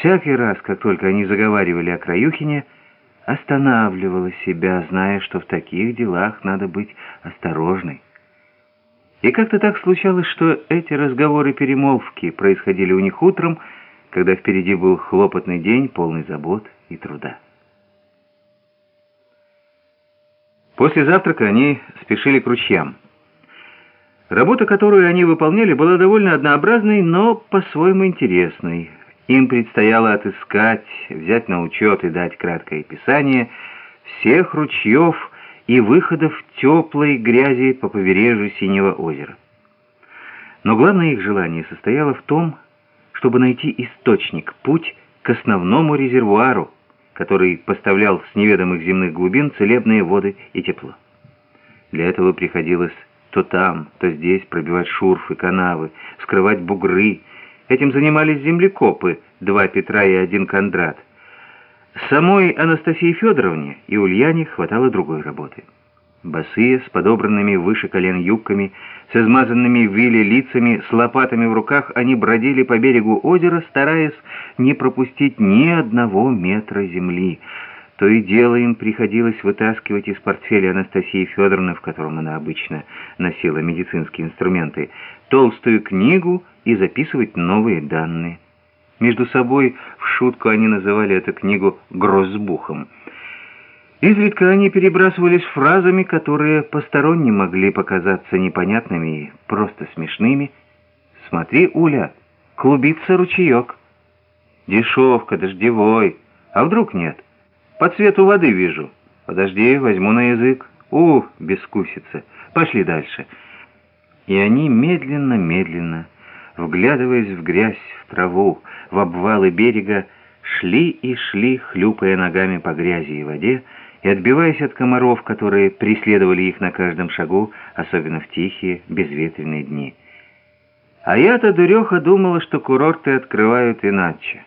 Всякий раз, как только они заговаривали о Краюхине, останавливала себя, зная, что в таких делах надо быть осторожной. И как-то так случалось, что эти разговоры-перемолвки происходили у них утром, когда впереди был хлопотный день, полный забот и труда. После завтрака они спешили к ручьям. Работа, которую они выполняли, была довольно однообразной, но по-своему интересной. Им предстояло отыскать, взять на учет и дать краткое описание всех ручьев и выходов теплой грязи по побережью Синего озера. Но главное их желание состояло в том, чтобы найти источник, путь к основному резервуару, который поставлял с неведомых земных глубин целебные воды и тепло. Для этого приходилось то там, то здесь пробивать шурфы, канавы, скрывать бугры. Этим занимались землекопы, два Петра и один Кондрат. Самой Анастасии Федоровне и Ульяне хватало другой работы. Босые, с подобранными выше колен юбками, с измазанными в виле лицами, с лопатами в руках, они бродили по берегу озера, стараясь не пропустить ни одного метра земли. То и дело им приходилось вытаскивать из портфеля Анастасии Федоровны, в котором она обычно носила медицинские инструменты, толстую книгу и записывать новые данные. Между собой в шутку они называли эту книгу «грозбухом». Изредка они перебрасывались фразами, которые посторонним могли показаться непонятными и просто смешными. «Смотри, Уля, клубится ручеек». «Дешевка, дождевой. А вдруг нет? По цвету воды вижу. Подожди, возьму на язык. У, бескусица. Пошли дальше». И они медленно-медленно, вглядываясь в грязь, в траву, в обвалы берега, шли и шли, хлюпая ногами по грязи и воде, и отбиваясь от комаров, которые преследовали их на каждом шагу, особенно в тихие, безветренные дни. А я-то, дуреха, думала, что курорты открывают иначе.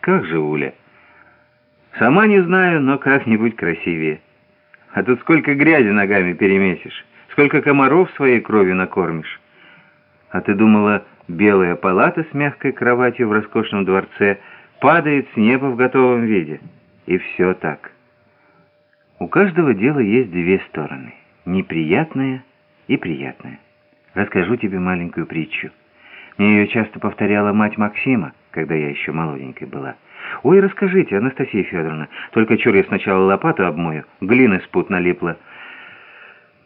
Как же, Уля? Сама не знаю, но как-нибудь красивее. А тут сколько грязи ногами перемесишь, сколько комаров своей кровью накормишь. А ты думала, белая палата с мягкой кроватью в роскошном дворце падает с неба в готовом виде. И все так. У каждого дела есть две стороны, неприятная и приятная. Расскажу тебе маленькую притчу. Мне ее часто повторяла мать Максима, когда я еще молоденькой была. «Ой, расскажите, Анастасия Федоровна, только чур я сначала лопату обмою, глины с пут налипла».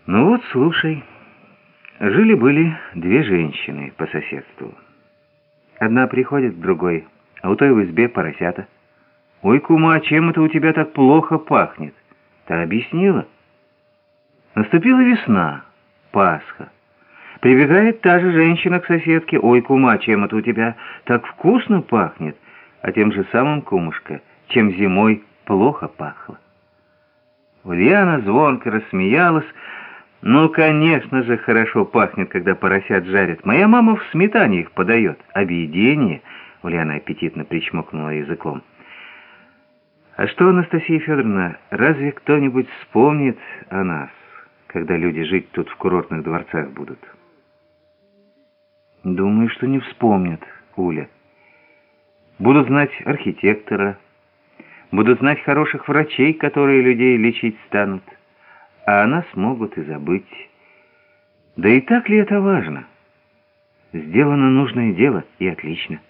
«Ну вот, слушай. Жили-были две женщины по соседству. Одна приходит к другой, а у той в избе поросята. «Ой, кума, чем это у тебя так плохо пахнет?» Та объяснила. Наступила весна, Пасха. Прибегает та же женщина к соседке. «Ой, кума, чем это у тебя так вкусно пахнет?» А тем же самым, кумушка, чем зимой плохо пахло. Ульяна звонко рассмеялась. «Ну, конечно же, хорошо пахнет, когда поросят жарят. Моя мама в сметане их подает. Объедение!» Ульяна аппетитно причмокнула языком. А что, Анастасия Федоровна, разве кто-нибудь вспомнит о нас, когда люди жить тут в курортных дворцах будут? Думаю, что не вспомнят, Уля. Будут знать архитектора, будут знать хороших врачей, которые людей лечить станут, а о нас могут и забыть. Да и так ли это важно? Сделано нужное дело, и отлично.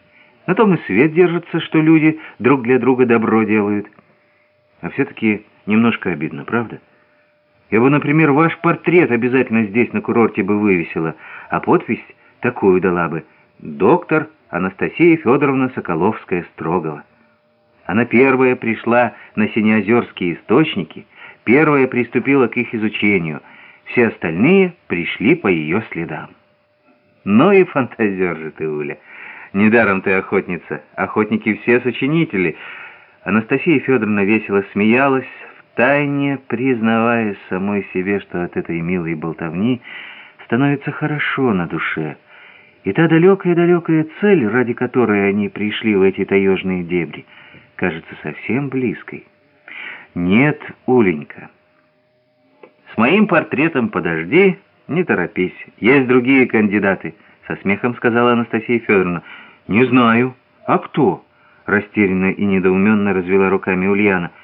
На том и свет держится, что люди друг для друга добро делают. А все-таки немножко обидно, правда? Я бы, например, ваш портрет обязательно здесь, на курорте, бы вывесила, а подпись такую дала бы. Доктор Анастасия Федоровна Соколовская-Строгова. Она первая пришла на Синеозерские источники, первая приступила к их изучению. Все остальные пришли по ее следам. Ну и фантазер же ты, Уля. Недаром ты охотница. Охотники все сочинители. Анастасия Федоровна весело смеялась, втайне признавая самой себе, что от этой милой болтовни становится хорошо на душе. И та далекая-далекая цель, ради которой они пришли в эти таежные дебри, кажется совсем близкой. Нет, Уленька, с моим портретом подожди, не торопись, есть другие кандидаты — со смехом сказала Анастасия Федоровна. «Не знаю. А кто?» растерянно и недоуменно развела руками Ульяна.